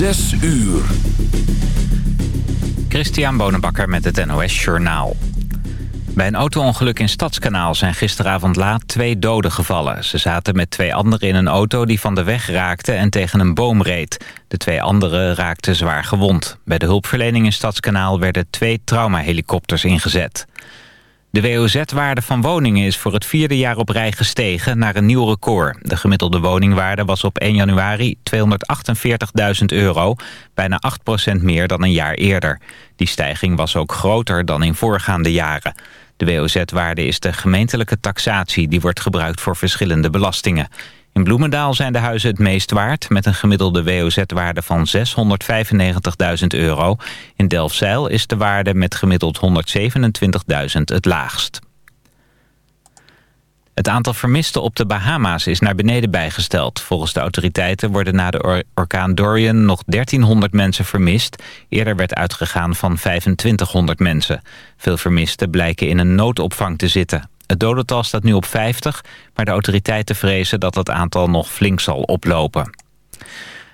Zes uur. Christian Bonenbakker met het NOS Journaal. Bij een autoongeluk in Stadskanaal zijn gisteravond laat twee doden gevallen. Ze zaten met twee anderen in een auto die van de weg raakte en tegen een boom reed. De twee anderen raakten zwaar gewond. Bij de hulpverlening in Stadskanaal werden twee traumahelikopters ingezet. De WOZ-waarde van woningen is voor het vierde jaar op rij gestegen naar een nieuw record. De gemiddelde woningwaarde was op 1 januari 248.000 euro, bijna 8% meer dan een jaar eerder. Die stijging was ook groter dan in voorgaande jaren. De WOZ-waarde is de gemeentelijke taxatie die wordt gebruikt voor verschillende belastingen. In Bloemendaal zijn de huizen het meest waard... met een gemiddelde WOZ-waarde van 695.000 euro. In Delfzijl is de waarde met gemiddeld 127.000 het laagst. Het aantal vermisten op de Bahama's is naar beneden bijgesteld. Volgens de autoriteiten worden na de orkaan Dorian nog 1300 mensen vermist. Eerder werd uitgegaan van 2500 mensen. Veel vermisten blijken in een noodopvang te zitten. Het dodental staat nu op 50, maar de autoriteiten vrezen dat het aantal nog flink zal oplopen.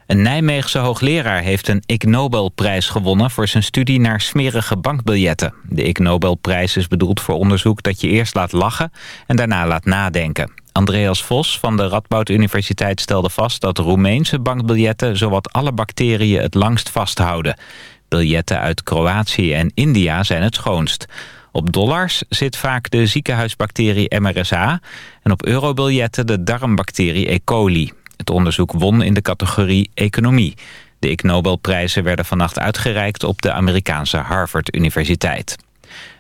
Een Nijmeegse hoogleraar heeft een Ig Nobelprijs gewonnen... voor zijn studie naar smerige bankbiljetten. De Ig Nobelprijs is bedoeld voor onderzoek dat je eerst laat lachen... en daarna laat nadenken. Andreas Vos van de Radboud Universiteit stelde vast... dat Roemeense bankbiljetten zowat alle bacteriën het langst vasthouden. Biljetten uit Kroatië en India zijn het schoonst. Op dollars zit vaak de ziekenhuisbacterie MRSA... en op eurobiljetten de darmbacterie E. coli. Het onderzoek won in de categorie economie. De Ig Nobelprijzen werden vannacht uitgereikt op de Amerikaanse Harvard Universiteit.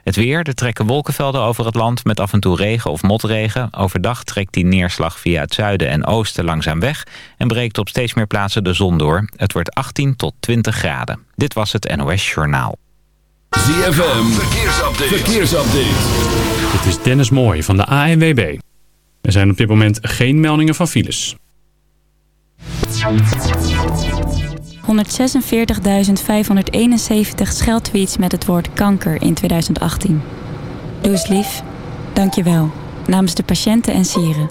Het weer, er trekken wolkenvelden over het land met af en toe regen of motregen. Overdag trekt die neerslag via het zuiden en oosten langzaam weg... en breekt op steeds meer plaatsen de zon door. Het wordt 18 tot 20 graden. Dit was het NOS Journaal. ZFM, verkeersupdate. verkeersupdate. Dit is Dennis Mooij van de ANWB. Er zijn op dit moment geen meldingen van files. 146.571 scheldtweets met het woord kanker in 2018. Doe eens lief. Dank je wel. Namens de patiënten en sieren.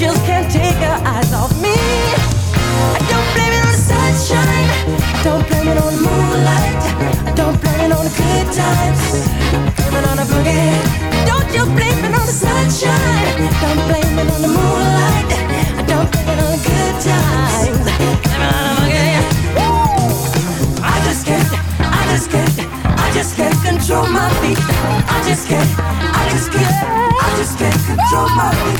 just can't take her eyes off me. I don't blame it on the sunshine. I don't blame it on the moonlight. I don't blame it on the good times. I blame it on a boogie. Don't you blame it on the sunshine. Don't blame it on the moonlight. I don't blame it on the good times. I blame it on a boogie. Woo! I just can't. I just can't. I just can't control my feet. I just can't. I just can't. I just can't control my feet.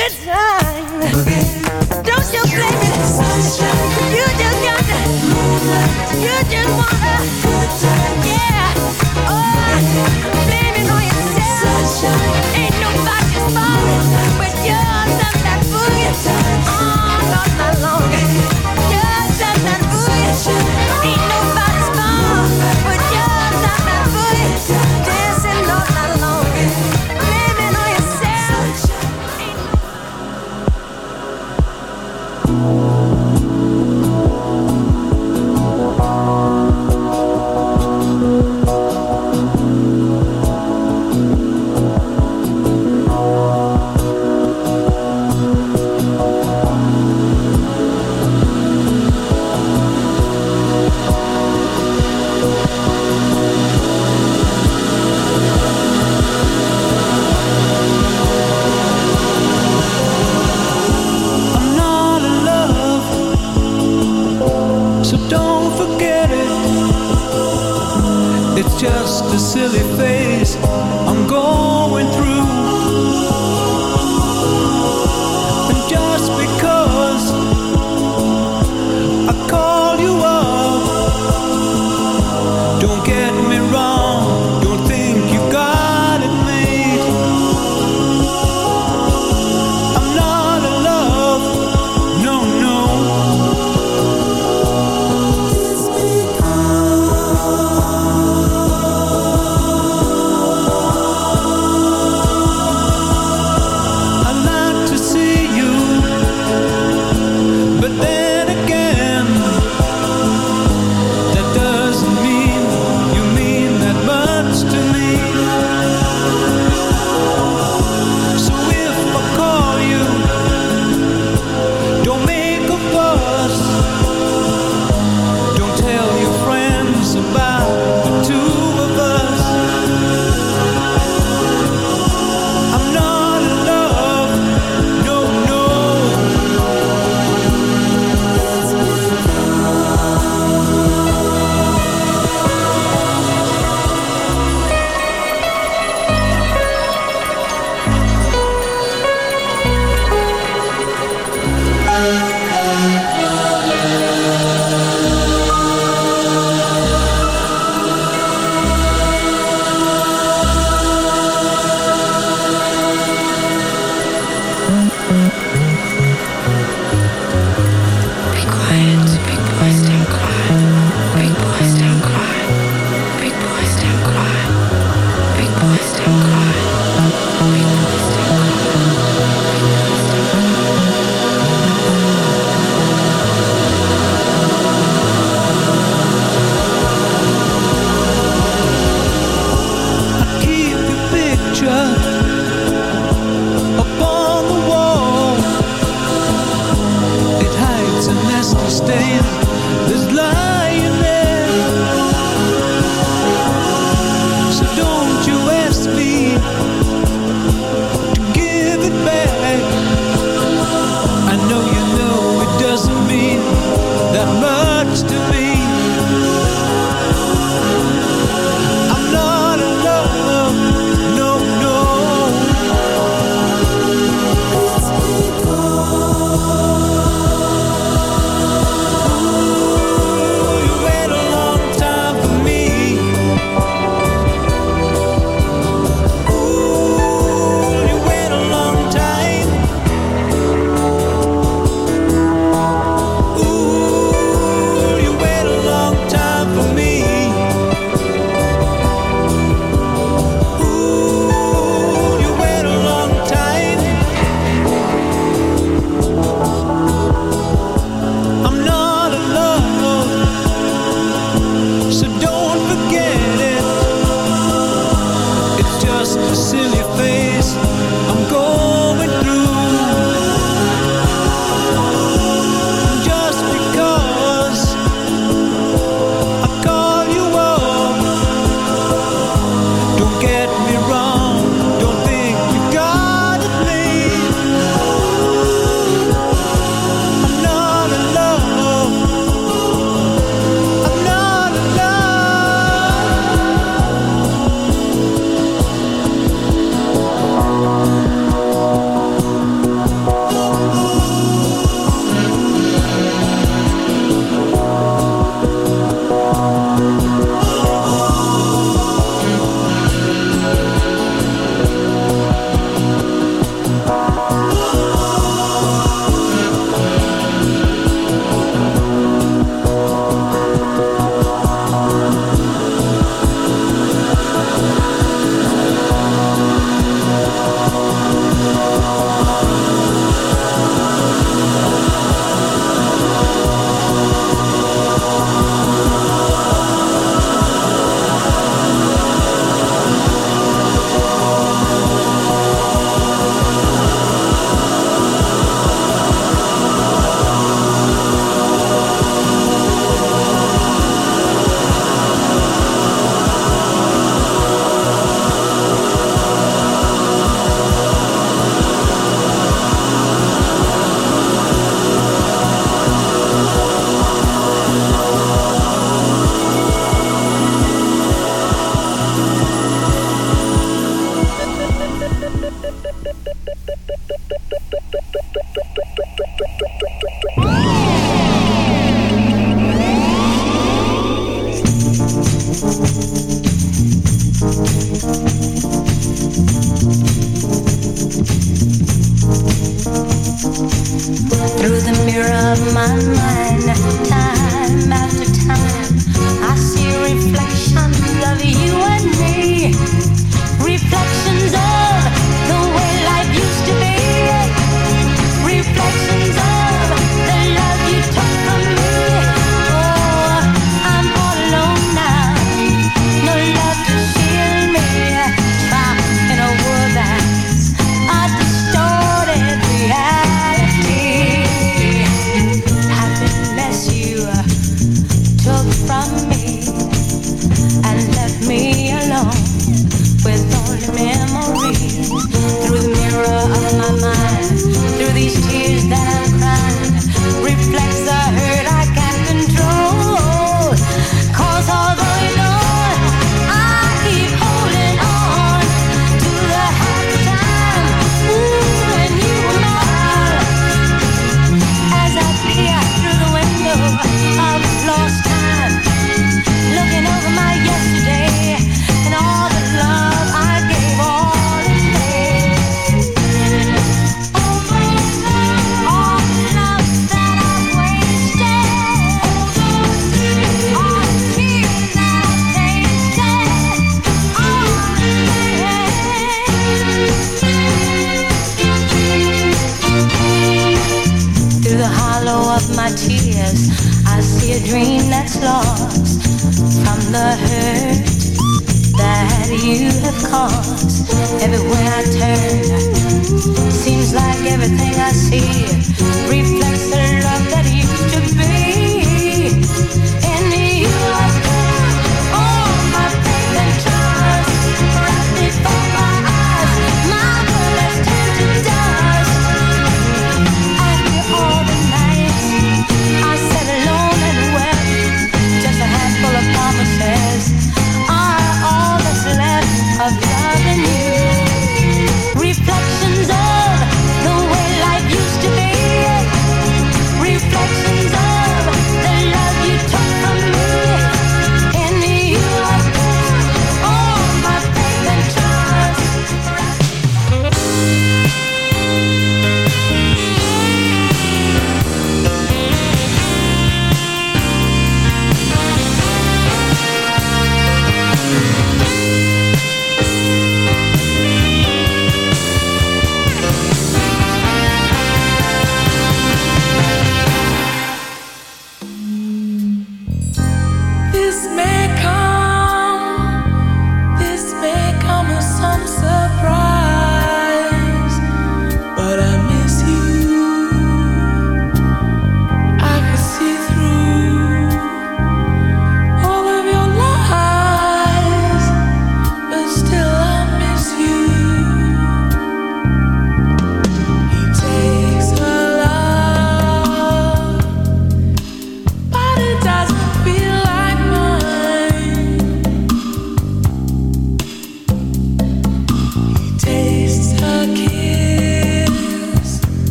good time. Don't you blame it. You just got to. You just wanna.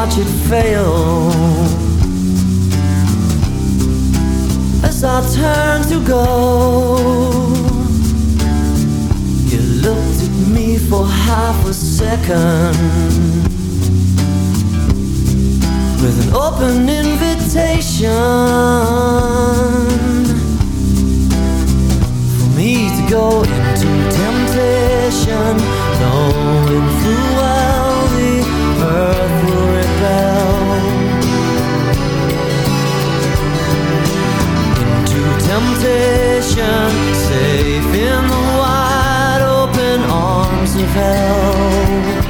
Watch it fail. As I turn to go, you looked at me for half a second with an open invitation for me to go into temptation, knowing full well the earth safe in the wide open arms of hell.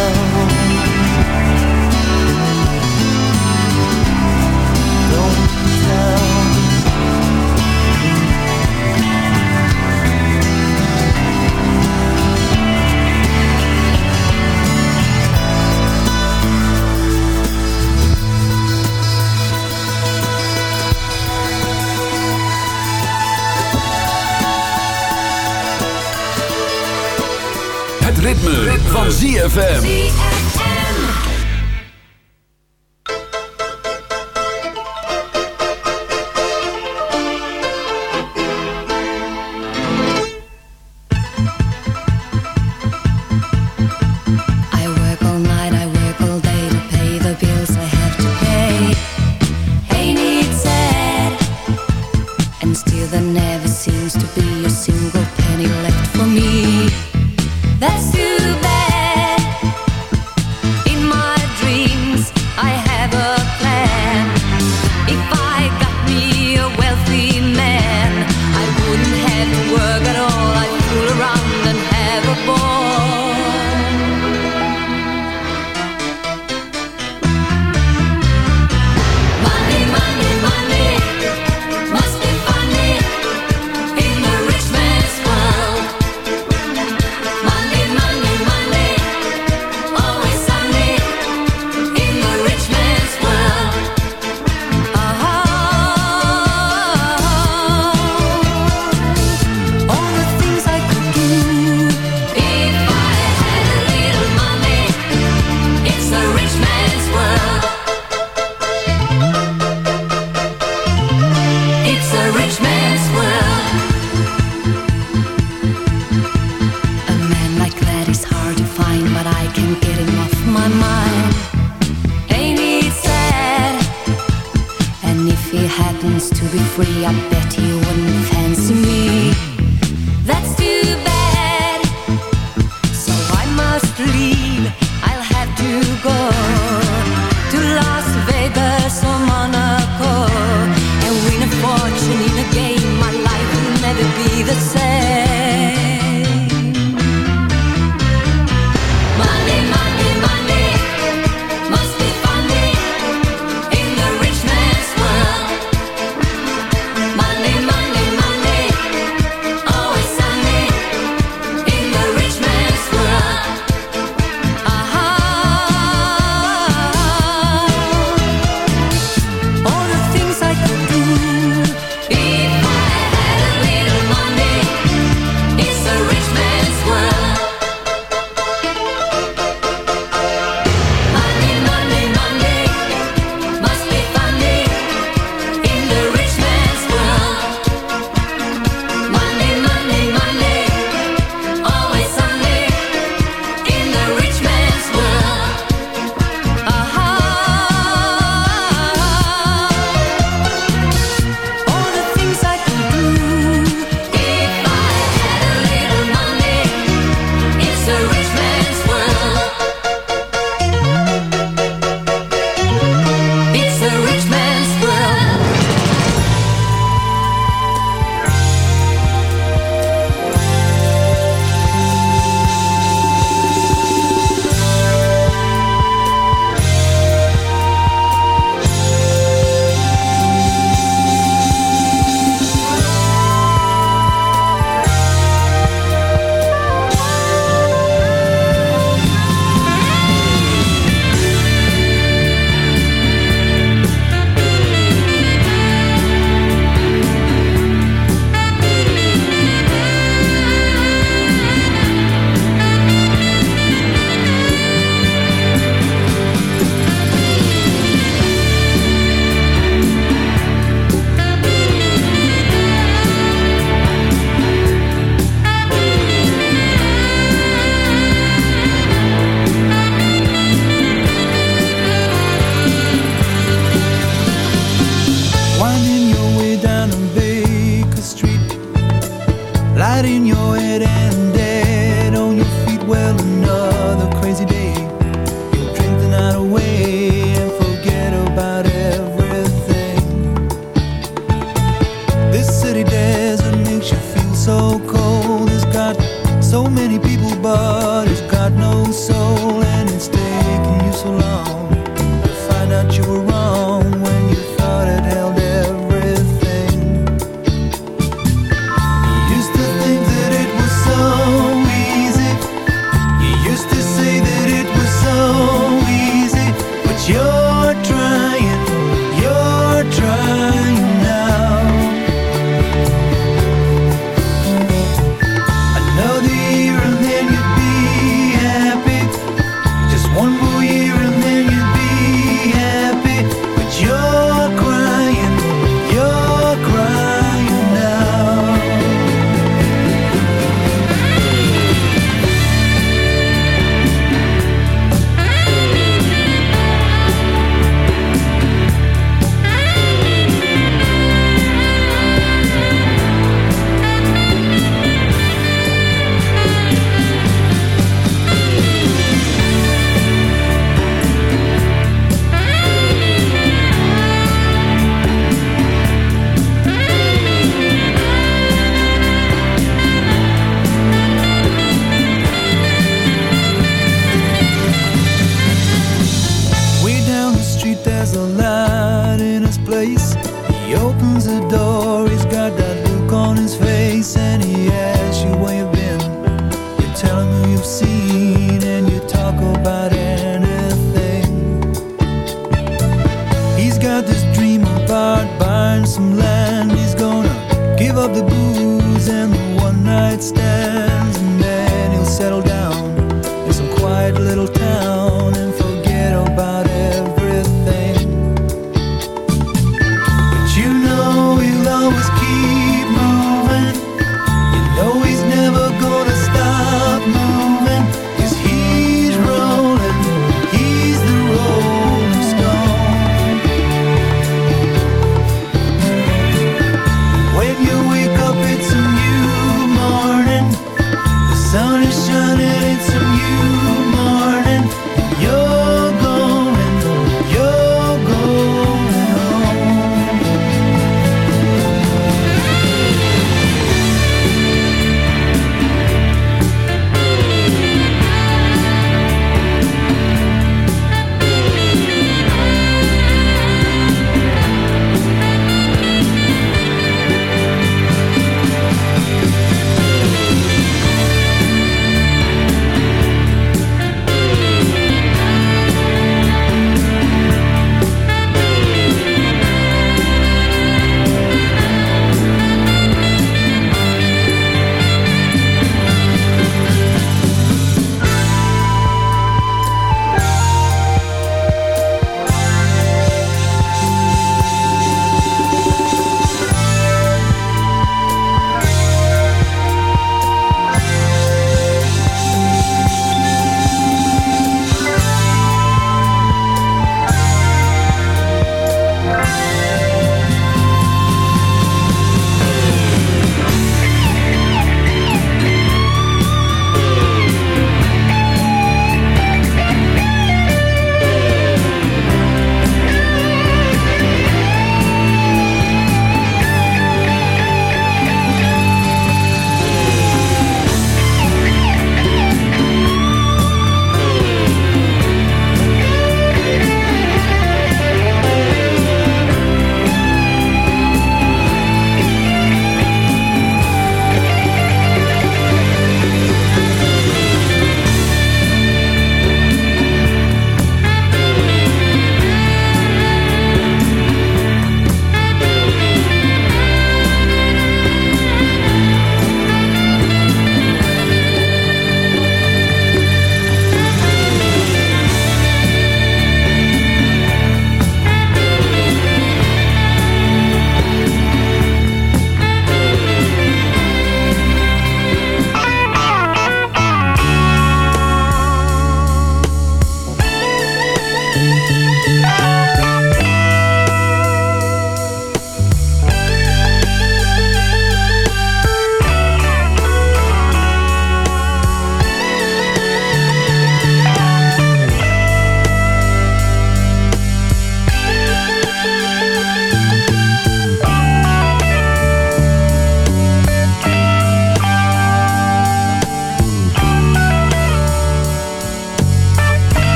Ain't it sad? And still there never seems to be a single penny left. That's you.